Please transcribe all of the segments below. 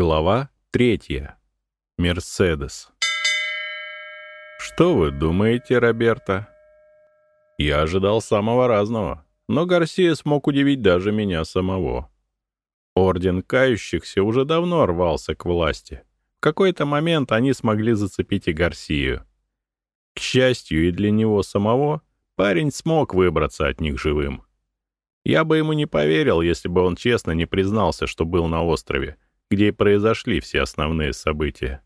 Глава третья. Мерседес. Что вы думаете, Роберто? Я ожидал самого разного, но Гарсия смог удивить даже меня самого. Орден кающихся уже давно рвался к власти. В какой-то момент они смогли зацепить и Гарсию. К счастью и для него самого, парень смог выбраться от них живым. Я бы ему не поверил, если бы он честно не признался, что был на острове — где произошли все основные события.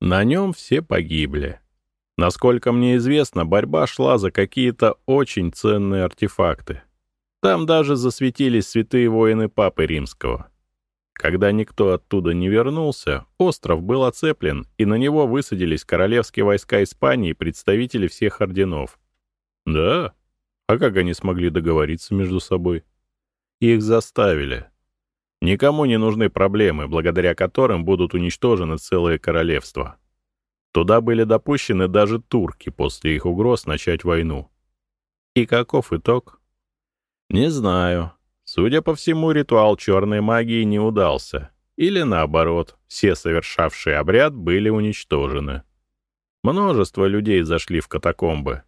На нем все погибли. Насколько мне известно, борьба шла за какие-то очень ценные артефакты. Там даже засветились святые воины Папы Римского. Когда никто оттуда не вернулся, остров был оцеплен, и на него высадились королевские войска Испании и представители всех орденов. Да? А как они смогли договориться между собой? Их заставили. Никому не нужны проблемы, благодаря которым будут уничтожены целые королевства. Туда были допущены даже турки после их угроз начать войну. И каков итог? Не знаю. Судя по всему, ритуал черной магии не удался. Или наоборот, все совершавшие обряд были уничтожены. Множество людей зашли в катакомбы,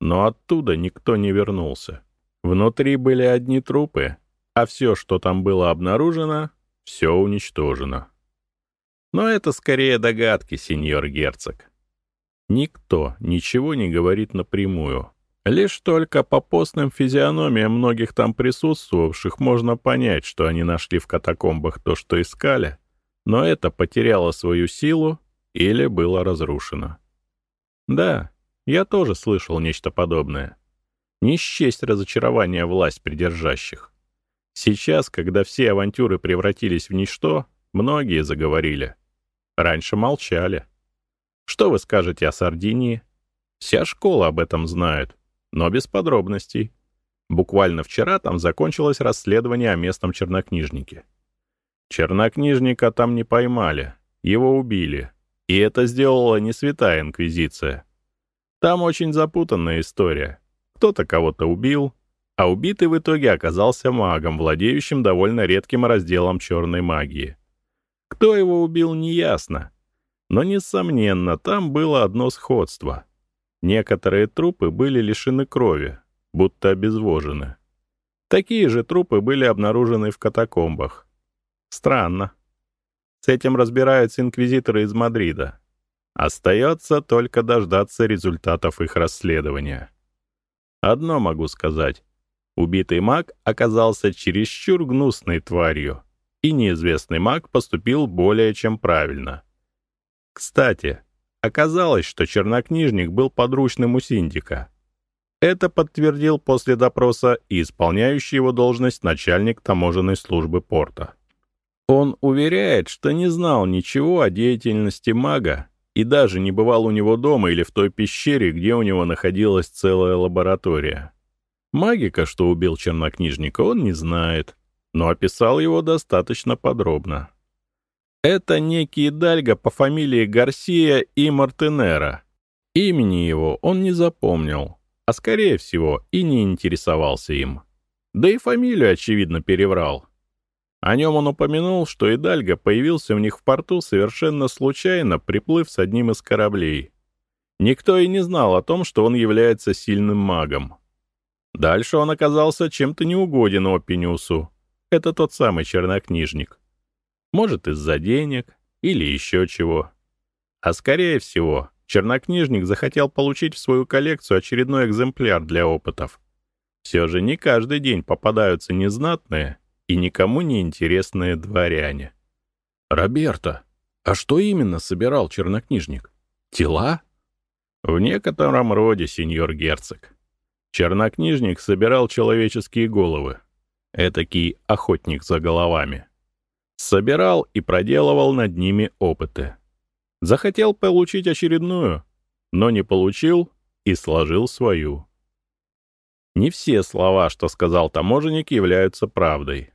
но оттуда никто не вернулся. Внутри были одни трупы, а все, что там было обнаружено, все уничтожено. Но это скорее догадки, сеньор герцог. Никто ничего не говорит напрямую. Лишь только по постным физиономиям многих там присутствовавших можно понять, что они нашли в катакомбах то, что искали, но это потеряло свою силу или было разрушено. Да, я тоже слышал нечто подобное. Не счесть разочарования власть придержащих. Сейчас, когда все авантюры превратились в ничто, многие заговорили. Раньше молчали. Что вы скажете о Сардинии? Вся школа об этом знает, но без подробностей. Буквально вчера там закончилось расследование о местном чернокнижнике. Чернокнижника там не поймали, его убили. И это сделала не святая инквизиция. Там очень запутанная история. Кто-то кого-то убил, а убитый в итоге оказался магом, владеющим довольно редким разделом черной магии. Кто его убил, неясно. Но, несомненно, там было одно сходство. Некоторые трупы были лишены крови, будто обезвожены. Такие же трупы были обнаружены в катакомбах. Странно. С этим разбираются инквизиторы из Мадрида. Остается только дождаться результатов их расследования. Одно могу сказать. Убитый маг оказался чересчур гнусной тварью, и неизвестный маг поступил более чем правильно. Кстати, оказалось, что чернокнижник был подручным у синдика. Это подтвердил после допроса и исполняющий его должность начальник таможенной службы порта. Он уверяет, что не знал ничего о деятельности мага и даже не бывал у него дома или в той пещере, где у него находилась целая лаборатория. Магика, что убил чернокнижника, он не знает, но описал его достаточно подробно. Это некий Дальго по фамилии Гарсия и Мартенера. Имени его он не запомнил, а, скорее всего, и не интересовался им. Да и фамилию, очевидно, переврал. О нем он упомянул, что Идальго появился у них в порту совершенно случайно, приплыв с одним из кораблей. Никто и не знал о том, что он является сильным магом. Дальше он оказался чем-то неугоден Оппиниусу. Это тот самый чернокнижник. Может, из-за денег или еще чего. А скорее всего, чернокнижник захотел получить в свою коллекцию очередной экземпляр для опытов. Все же не каждый день попадаются незнатные и никому не интересные дворяне. «Роберто, а что именно собирал чернокнижник? Тела?» «В некотором роде, сеньор герцог. Чернокнижник собирал человеческие головы. Этакий охотник за головами. Собирал и проделывал над ними опыты. Захотел получить очередную, но не получил и сложил свою. Не все слова, что сказал таможенник, являются правдой.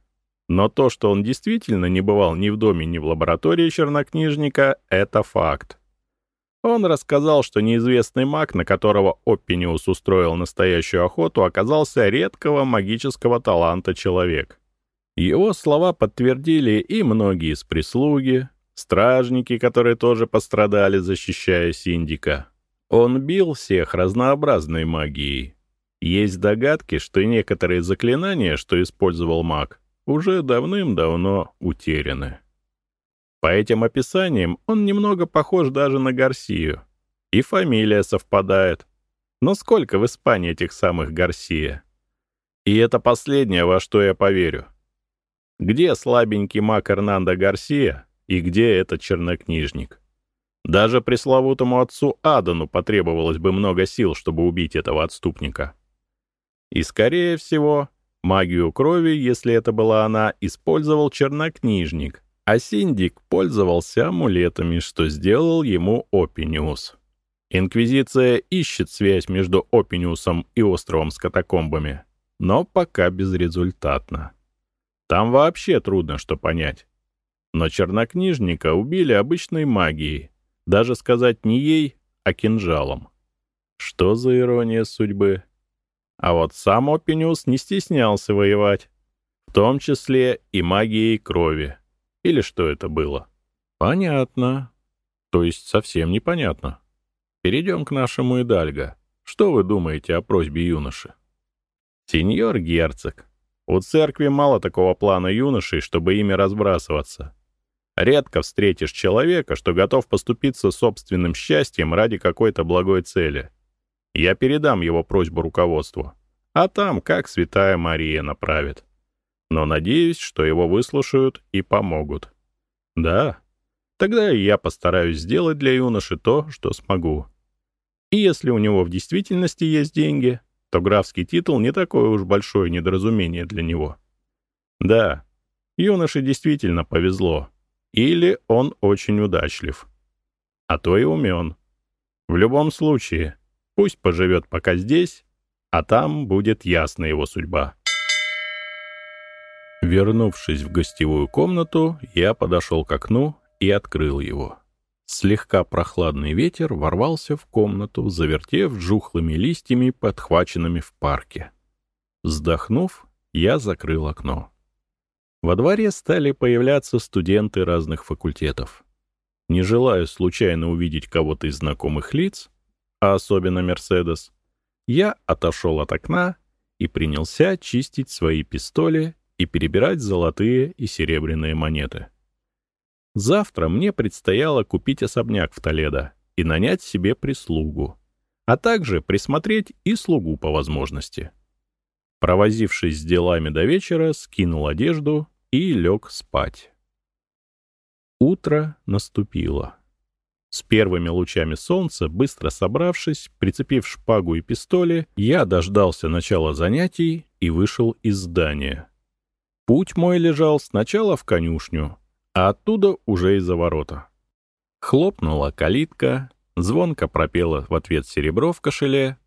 Но то, что он действительно не бывал ни в доме, ни в лаборатории чернокнижника, это факт. Он рассказал, что неизвестный маг, на которого Оппиниус устроил настоящую охоту, оказался редкого магического таланта человек. Его слова подтвердили и многие из прислуги, стражники, которые тоже пострадали, защищая Синдика. Он бил всех разнообразной магией. Есть догадки, что некоторые заклинания, что использовал маг, уже давным-давно утеряны. По этим описаниям он немного похож даже на Гарсию. И фамилия совпадает. Но сколько в Испании этих самых Гарсия? И это последнее, во что я поверю. Где слабенький маг Эрнандо Гарсия и где этот чернокнижник? Даже пресловутому отцу Адану потребовалось бы много сил, чтобы убить этого отступника. И, скорее всего, магию крови, если это была она, использовал чернокнижник, а Синдик пользовался амулетами, что сделал ему Опиниус. Инквизиция ищет связь между Опиниусом и островом с катакомбами, но пока безрезультатно. Там вообще трудно что понять. Но чернокнижника убили обычной магией, даже сказать не ей, а кинжалом. Что за ирония судьбы? А вот сам Опиниус не стеснялся воевать, в том числе и магией крови. Или что это было? Понятно. То есть совсем непонятно. Перейдем к нашему Идальго. Что вы думаете о просьбе юноши? Сеньор герцог, у церкви мало такого плана юношей, чтобы ими разбрасываться. Редко встретишь человека, что готов поступиться собственным счастьем ради какой-то благой цели. Я передам его просьбу руководству. А там, как святая Мария направит. Но надеюсь, что его выслушают и помогут. Да, тогда я постараюсь сделать для юноши то, что смогу. И если у него в действительности есть деньги, то графский титул не такое уж большое недоразумение для него. Да, юноше действительно повезло. Или он очень удачлив. А то и умен. В любом случае, пусть поживет пока здесь, а там будет ясна его судьба. Вернувшись в гостевую комнату, я подошел к окну и открыл его. Слегка прохладный ветер ворвался в комнату, завертев жухлыми листьями, подхваченными в парке. Вздохнув, я закрыл окно. Во дворе стали появляться студенты разных факультетов. Не желая случайно увидеть кого-то из знакомых лиц, а особенно Мерседес, я отошел от окна и принялся чистить свои пистоли и перебирать золотые и серебряные монеты. Завтра мне предстояло купить особняк в Толедо и нанять себе прислугу, а также присмотреть и слугу по возможности. Провозившись с делами до вечера, скинул одежду и лег спать. Утро наступило. С первыми лучами солнца, быстро собравшись, прицепив шпагу и пистоли, я дождался начала занятий и вышел из здания. Путь мой лежал сначала в конюшню, а оттуда уже из-за ворота. Хлопнула калитка, звонко пропела в ответ серебро в кошеле.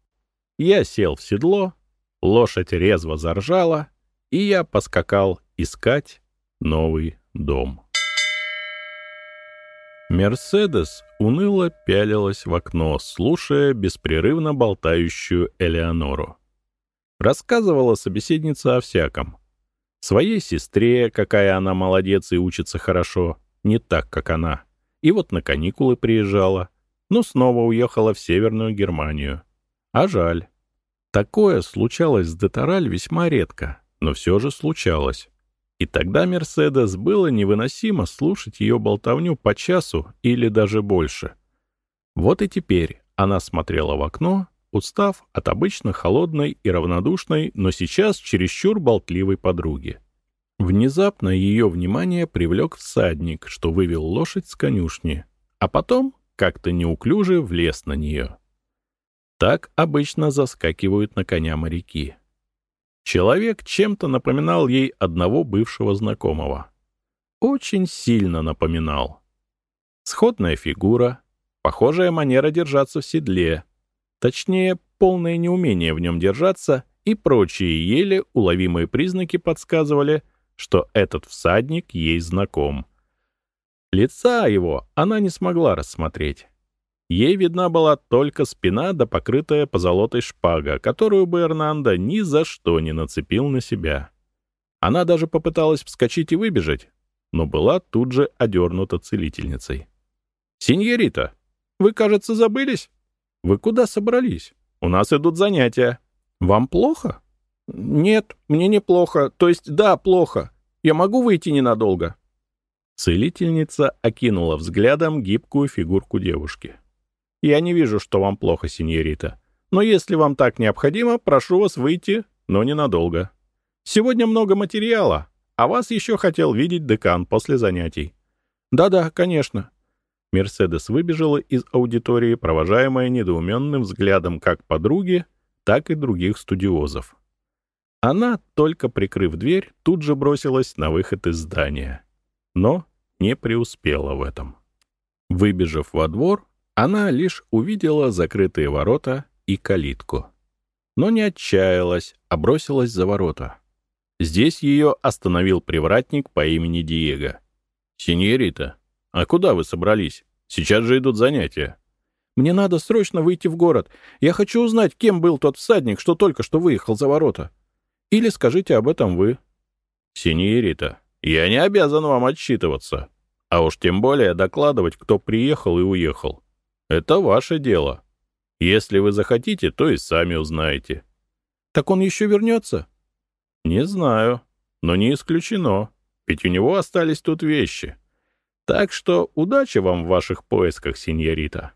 Я сел в седло, лошадь резво заржала, и я поскакал искать новый дом. Мерседес уныло пялилась в окно, слушая беспрерывно болтающую Элеонору. Рассказывала собеседница о всяком — Своей сестре, какая она молодец и учится хорошо, не так, как она. И вот на каникулы приезжала, но снова уехала в Северную Германию. А жаль. Такое случалось с Детораль весьма редко, но все же случалось. И тогда Мерседес было невыносимо слушать ее болтовню по часу или даже больше. Вот и теперь она смотрела в окно, устав от обычно холодной и равнодушной, но сейчас чересчур болтливой подруги. Внезапно ее внимание привлек всадник, что вывел лошадь с конюшни, а потом как-то неуклюже влез на нее. Так обычно заскакивают на коня моряки. Человек чем-то напоминал ей одного бывшего знакомого. Очень сильно напоминал. Сходная фигура, похожая манера держаться в седле — Точнее, полное неумение в нем держаться и прочие еле уловимые признаки подсказывали, что этот всадник ей знаком. Лица его она не смогла рассмотреть. Ей видна была только спина да покрытая позолотой шпага, которую бы Эрнандо ни за что не нацепил на себя. Она даже попыталась вскочить и выбежать, но была тут же одернута целительницей. «Синьорита, вы, кажется, забылись? Вы куда собрались? У нас идут занятия. Вам плохо?» «Нет, мне неплохо. То есть, да, плохо. Я могу выйти ненадолго?» Целительница окинула взглядом гибкую фигурку девушки. «Я не вижу, что вам плохо, синьорита. Но если вам так необходимо, прошу вас выйти, но ненадолго. Сегодня много материала, а вас еще хотел видеть декан после занятий». «Да-да, конечно». Мерседес выбежала из аудитории, провожаемая недоуменным взглядом как подруги, так и других студиозов. Она, только прикрыв дверь, тут же бросилась на выход из здания. Но не преуспела в этом. Выбежав во двор, она лишь увидела закрытые ворота и калитку. Но не отчаялась, а бросилась за ворота. Здесь ее остановил привратник по имени Диего. «Синьорита, а куда вы собрались? Сейчас же идут занятия». «Мне надо срочно выйти в город. Я хочу узнать, кем был тот всадник, что только что выехал за ворота». Или скажите об этом вы. Синьорита, я не обязан вам отчитываться. А уж тем более докладывать, кто приехал и уехал. Это ваше дело. Если вы захотите, то и сами узнаете. Так он еще вернется? Не знаю, но не исключено. Ведь у него остались тут вещи. Так что удачи вам в ваших поисках, сеньорита.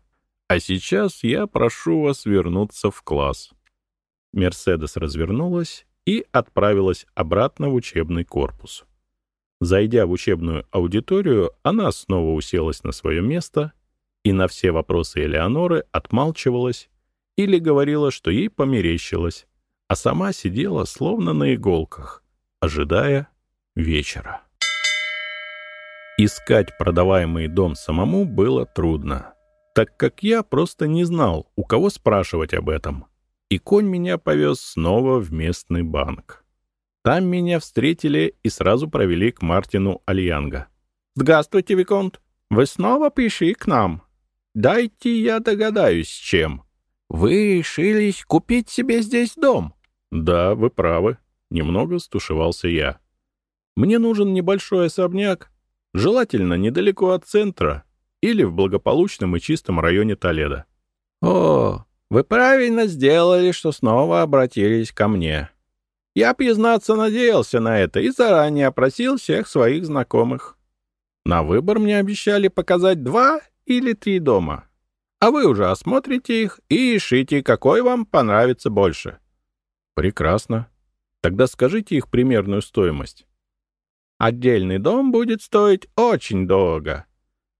А сейчас я прошу вас вернуться в класс. Мерседес развернулась и отправилась обратно в учебный корпус. Зайдя в учебную аудиторию, она снова уселась на свое место и на все вопросы Элеоноры отмалчивалась или говорила, что ей померещилось, а сама сидела словно на иголках, ожидая вечера. Искать продаваемый дом самому было трудно, так как я просто не знал, у кого спрашивать об этом и конь меня повез снова в местный банк. Там меня встретили и сразу провели к Мартину Альянга. «Здравствуйте, Виконт! Вы снова пришли к нам? Дайте я догадаюсь, с чем. Вы решились купить себе здесь дом?» «Да, вы правы», — немного стушевался я. «Мне нужен небольшой особняк, желательно недалеко от центра или в благополучном и чистом районе Толедо». «О, вы правильно сделали, что снова обратились ко мне. Я, признаться, надеялся на это и заранее опросил всех своих знакомых. На выбор мне обещали показать два или три дома. А вы уже осмотрите их и решите, какой вам понравится больше. Прекрасно. Тогда скажите их примерную стоимость. Отдельный дом будет стоить очень дорого.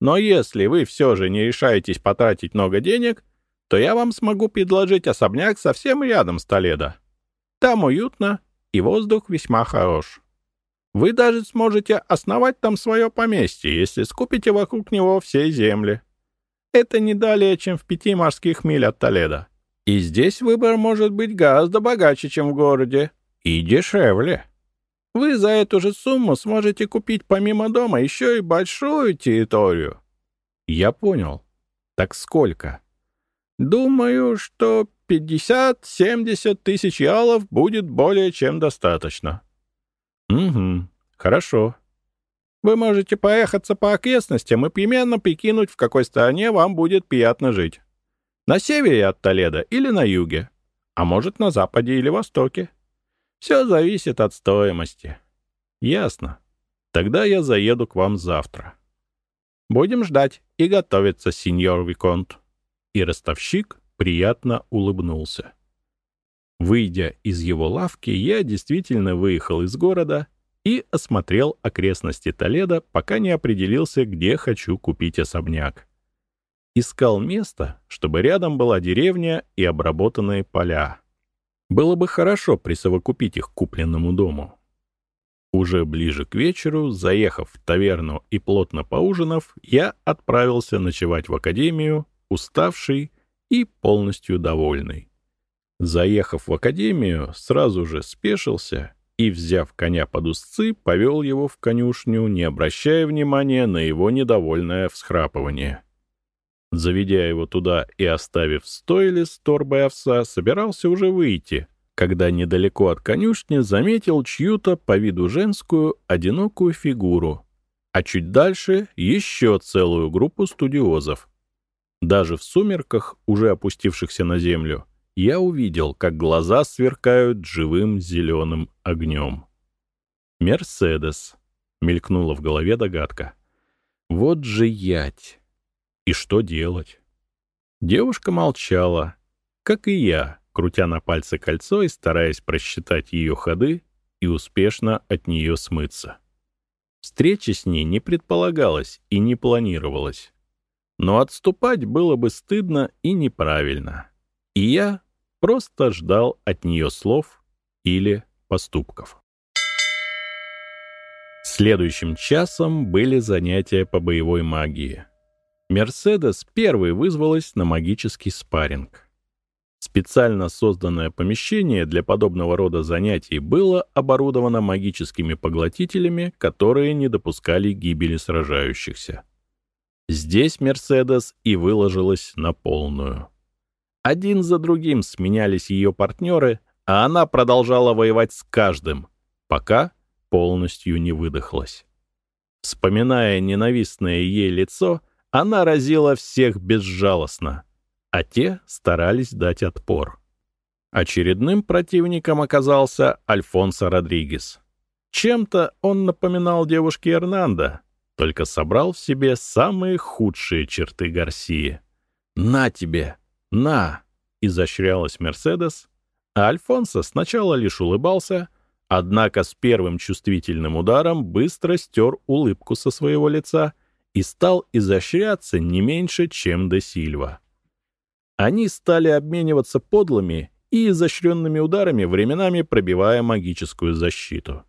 Но если вы все же не решаетесь потратить много денег, то я вам смогу предложить особняк совсем рядом с Толедо. Там уютно, и воздух весьма хорош. Вы даже сможете основать там свое поместье, если скупите вокруг него все земли. Это не далее, чем в пяти морских миль от Толедо. И здесь выбор может быть гораздо богаче, чем в городе, и дешевле. Вы за эту же сумму сможете купить помимо дома еще и большую территорию. Я понял. Так сколько? Думаю, что 50-70 тысяч ялов будет более чем достаточно. Угу, хорошо. Вы можете поехаться по окрестностям и примерно прикинуть, в какой стороне вам будет приятно жить. На севере от Толеда или на юге, а может, на западе или востоке. Все зависит от стоимости. Ясно. Тогда я заеду к вам завтра. Будем ждать и готовиться, сеньор Виконт и ростовщик приятно улыбнулся. Выйдя из его лавки, я действительно выехал из города и осмотрел окрестности Толеда, пока не определился, где хочу купить особняк. Искал место, чтобы рядом была деревня и обработанные поля. Было бы хорошо присовокупить их к купленному дому. Уже ближе к вечеру, заехав в таверну и плотно поужинав, я отправился ночевать в академию уставший и полностью довольный. Заехав в академию, сразу же спешился и, взяв коня под узцы, повел его в конюшню, не обращая внимания на его недовольное всхрапывание. Заведя его туда и оставив в стойле с торбой овса, собирался уже выйти, когда недалеко от конюшни заметил чью-то по виду женскую одинокую фигуру, а чуть дальше еще целую группу студиозов. Даже в сумерках, уже опустившихся на землю, я увидел, как глаза сверкают живым зеленым огнем. «Мерседес», — мелькнула в голове догадка. «Вот же ять! И что делать?» Девушка молчала, как и я, крутя на пальце кольцо и стараясь просчитать ее ходы и успешно от нее смыться. Встречи с ней не предполагалось и не планировалось. Но отступать было бы стыдно и неправильно. И я просто ждал от нее слов или поступков. Следующим часом были занятия по боевой магии. Мерседес первой вызвалась на магический спарринг. Специально созданное помещение для подобного рода занятий было оборудовано магическими поглотителями, которые не допускали гибели сражающихся. Здесь Мерседес и выложилась на полную. Один за другим сменялись ее партнеры, а она продолжала воевать с каждым, пока полностью не выдохлась. Вспоминая ненавистное ей лицо, она разила всех безжалостно — а те старались дать отпор. Очередным противником оказался Альфонсо Родригес. Чем-то он напоминал девушке Эрнанда, только собрал в себе самые худшие черты Гарсии. «На тебе! На!» — изощрялась Мерседес, а Альфонсо сначала лишь улыбался, однако с первым чувствительным ударом быстро стер улыбку со своего лица и стал изощряться не меньше, чем де Сильва. Они стали обмениваться подлыми и изощренными ударами, временами пробивая магическую защиту.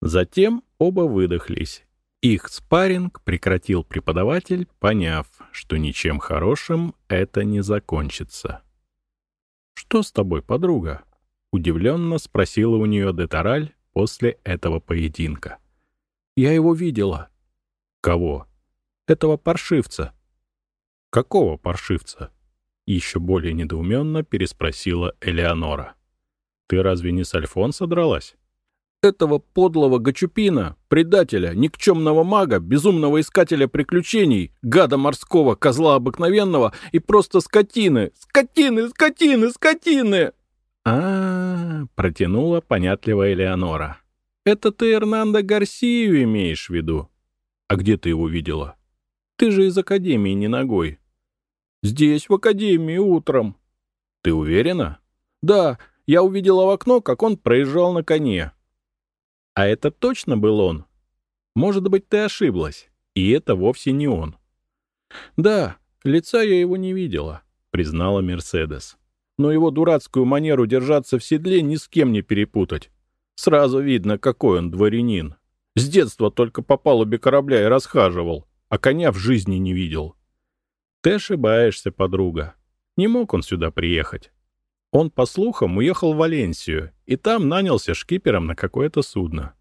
Затем оба выдохлись. Их спарринг прекратил преподаватель, поняв, что ничем хорошим это не закончится. «Что с тобой, подруга?» — удивленно спросила у нее Детараль после этого поединка. «Я его видела». «Кого?» «Этого паршивца». «Какого паршивца?» Еще более недоуменно переспросила Элеонора. «Ты разве не с Альфонсо дралась?» «Этого подлого Гачупина, предателя, никчемного мага, безумного искателя приключений, гада морского, козла обыкновенного и просто скотины! Скотины, скотины, скотины!» а, -а, -а протянула понятливая Элеонора. «Это ты Эрнандо Гарсию имеешь в виду?» «А где ты его видела?» «Ты же из Академии не ногой. «Здесь, в академии, утром». «Ты уверена?» «Да, я увидела в окно, как он проезжал на коне». «А это точно был он?» «Может быть, ты ошиблась, и это вовсе не он». «Да, лица я его не видела», — признала Мерседес. «Но его дурацкую манеру держаться в седле ни с кем не перепутать. Сразу видно, какой он дворянин. С детства только по палубе корабля и расхаживал, а коня в жизни не видел». Ты ошибаешься, подруга. Не мог он сюда приехать. Он, по слухам, уехал в Валенсию, и там нанялся шкипером на какое-то судно.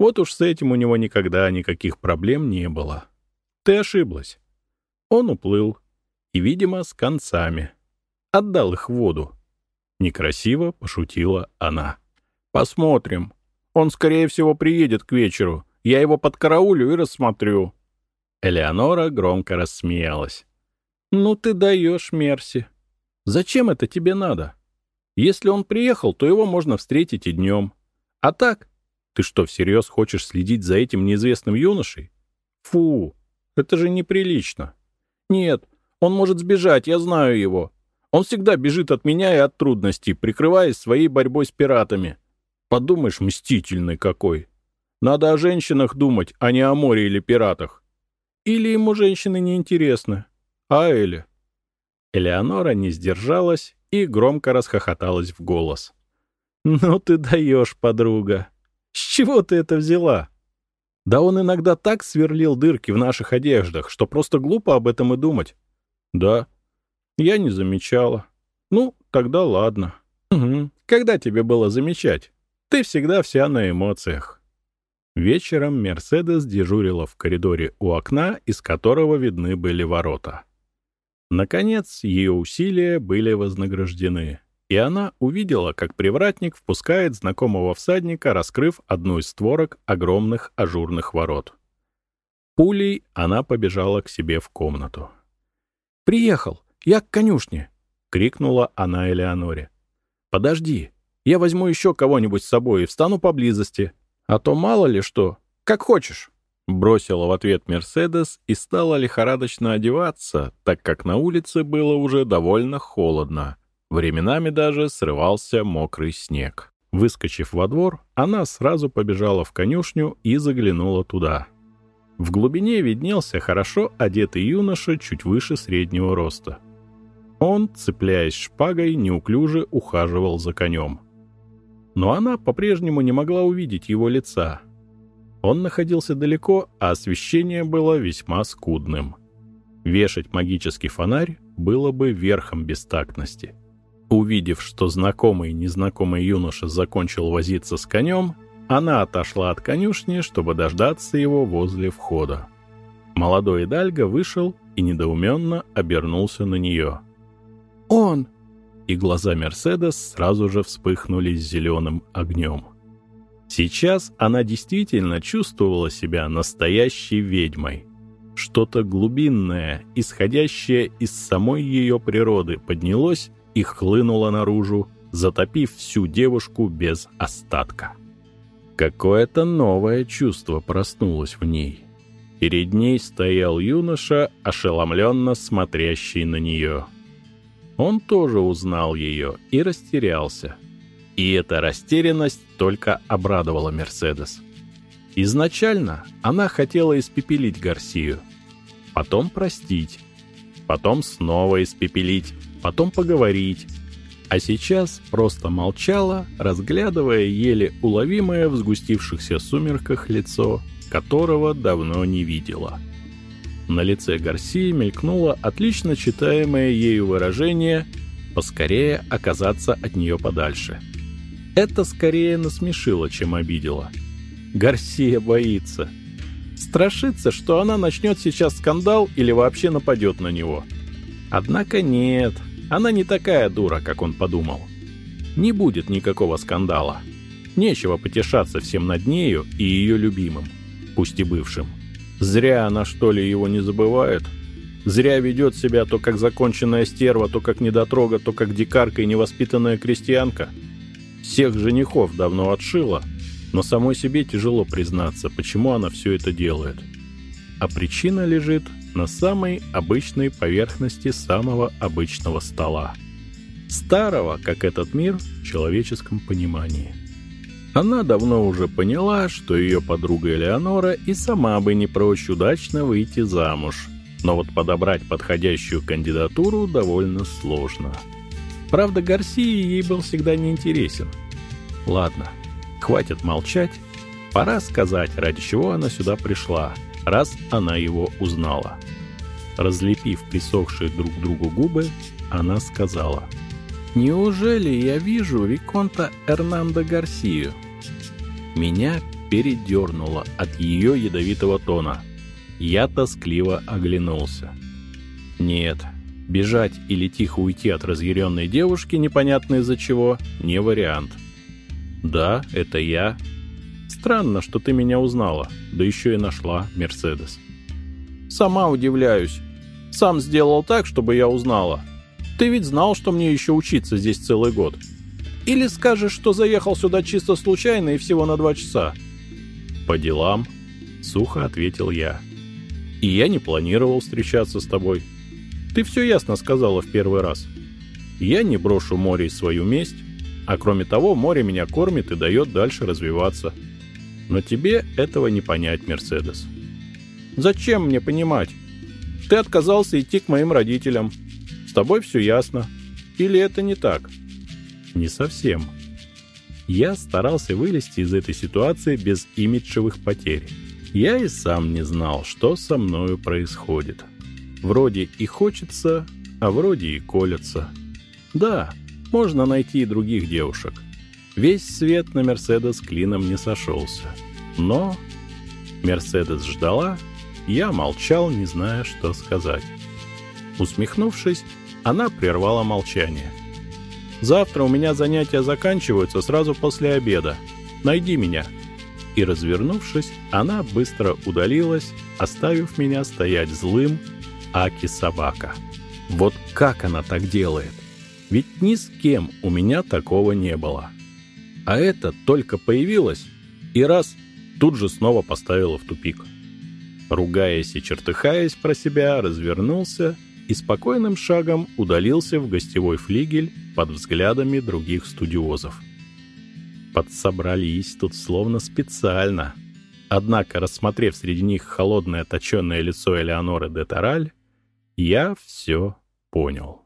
Вот уж с этим у него никогда никаких проблем не было. Ты ошиблась. Он уплыл. И, видимо, с концами. Отдал их в воду. Некрасиво пошутила она. Посмотрим. Он, скорее всего, приедет к вечеру. Я его подкараулю и рассмотрю. Элеонора громко рассмеялась. «Ну ты даешь, Мерси. Зачем это тебе надо? Если он приехал, то его можно встретить и днем. А так, ты что, всерьез хочешь следить за этим неизвестным юношей? Фу, это же неприлично. Нет, он может сбежать, я знаю его. Он всегда бежит от меня и от трудностей, прикрываясь своей борьбой с пиратами. Подумаешь, мстительный какой. Надо о женщинах думать, а не о море или пиратах. Или ему женщины не интересны. А Элли?» Элеонора не сдержалась и громко расхохоталась в голос. «Ну ты даешь, подруга! С чего ты это взяла?» «Да он иногда так сверлил дырки в наших одеждах, что просто глупо об этом и думать». «Да, я не замечала. Ну, тогда ладно. Угу. Когда тебе было замечать? Ты всегда вся на эмоциях». Вечером Мерседес дежурила в коридоре у окна, из которого видны были ворота. Наконец, ее усилия были вознаграждены, и она увидела, как привратник впускает знакомого всадника, раскрыв одну из створок огромных ажурных ворот. Пулей она побежала к себе в комнату. «Приехал! Я к конюшне!» — крикнула она Элеоноре. «Подожди, я возьму еще кого-нибудь с собой и встану поблизости, а то мало ли что, как хочешь». Бросила в ответ Мерседес и стала лихорадочно одеваться, так как на улице было уже довольно холодно. Временами даже срывался мокрый снег. Выскочив во двор, она сразу побежала в конюшню и заглянула туда. В глубине виднелся хорошо одетый юноша чуть выше среднего роста. Он, цепляясь шпагой, неуклюже ухаживал за конем. Но она по-прежнему не могла увидеть его лица — он находился далеко, а освещение было весьма скудным. Вешать магический фонарь было бы верхом бестактности. Увидев, что знакомый и незнакомый юноша закончил возиться с конем, она отошла от конюшни, чтобы дождаться его возле входа. Молодой Дальго вышел и недоуменно обернулся на нее. «Он!» И глаза Мерседес сразу же вспыхнули зеленым огнем. Сейчас она действительно чувствовала себя настоящей ведьмой. Что-то глубинное, исходящее из самой ее природы, поднялось и хлынуло наружу, затопив всю девушку без остатка. Какое-то новое чувство проснулось в ней. Перед ней стоял юноша, ошеломленно смотрящий на нее. Он тоже узнал ее и растерялся — и эта растерянность только обрадовала Мерседес. Изначально она хотела испепелить Гарсию, потом простить, потом снова испепелить, потом поговорить, а сейчас просто молчала, разглядывая еле уловимое в сгустившихся сумерках лицо, которого давно не видела. На лице Гарсии мелькнуло отлично читаемое ею выражение «поскорее оказаться от нее подальше». Это скорее насмешило, чем обидело. Гарсия боится. Страшится, что она начнет сейчас скандал или вообще нападет на него. Однако нет, она не такая дура, как он подумал. Не будет никакого скандала. Нечего потешаться всем над нею и ее любимым, пусть и бывшим. Зря она, что ли, его не забывает. Зря ведет себя то как законченная стерва, то как недотрога, то как дикарка и невоспитанная крестьянка — всех женихов давно отшила, но самой себе тяжело признаться, почему она все это делает. А причина лежит на самой обычной поверхности самого обычного стола. Старого, как этот мир, в человеческом понимании. Она давно уже поняла, что ее подруга Элеонора и сама бы не прочь удачно выйти замуж, но вот подобрать подходящую кандидатуру довольно сложно. Правда, Гарсия ей был всегда неинтересен. Ладно, хватит молчать. Пора сказать, ради чего она сюда пришла, раз она его узнала. Разлепив присохшие друг к другу губы, она сказала. «Неужели я вижу Виконта Эрнандо Гарсию?» Меня передернуло от ее ядовитого тона. Я тоскливо оглянулся. «Нет, Бежать или тихо уйти от разъяренной девушки, непонятно из-за чего, не вариант. «Да, это я. Странно, что ты меня узнала, да еще и нашла, Мерседес». «Сама удивляюсь. Сам сделал так, чтобы я узнала. Ты ведь знал, что мне еще учиться здесь целый год. Или скажешь, что заехал сюда чисто случайно и всего на два часа?» «По делам», — сухо ответил я. «И я не планировал встречаться с тобой». Ты все ясно сказала в первый раз. Я не брошу море и свою месть, а кроме того, море меня кормит и дает дальше развиваться. Но тебе этого не понять, Мерседес. Зачем мне понимать? Ты отказался идти к моим родителям. С тобой все ясно. Или это не так? Не совсем. Я старался вылезти из этой ситуации без имиджевых потерь. Я и сам не знал, что со мною происходит. Вроде и хочется, а вроде и колется. Да, можно найти и других девушек. Весь свет на Мерседес клином не сошелся. Но Мерседес ждала, я молчал, не зная, что сказать. Усмехнувшись, она прервала молчание. «Завтра у меня занятия заканчиваются сразу после обеда. Найди меня». И, развернувшись, она быстро удалилась, оставив меня стоять злым Аки-собака. Вот как она так делает? Ведь ни с кем у меня такого не было. А это только появилось, и раз тут же снова поставила в тупик. Ругаясь и чертыхаясь про себя, развернулся и спокойным шагом удалился в гостевой флигель под взглядами других студиозов. Подсобрались тут словно специально. Однако, рассмотрев среди них холодное точенное лицо Элеоноры де Тараль, я все понял.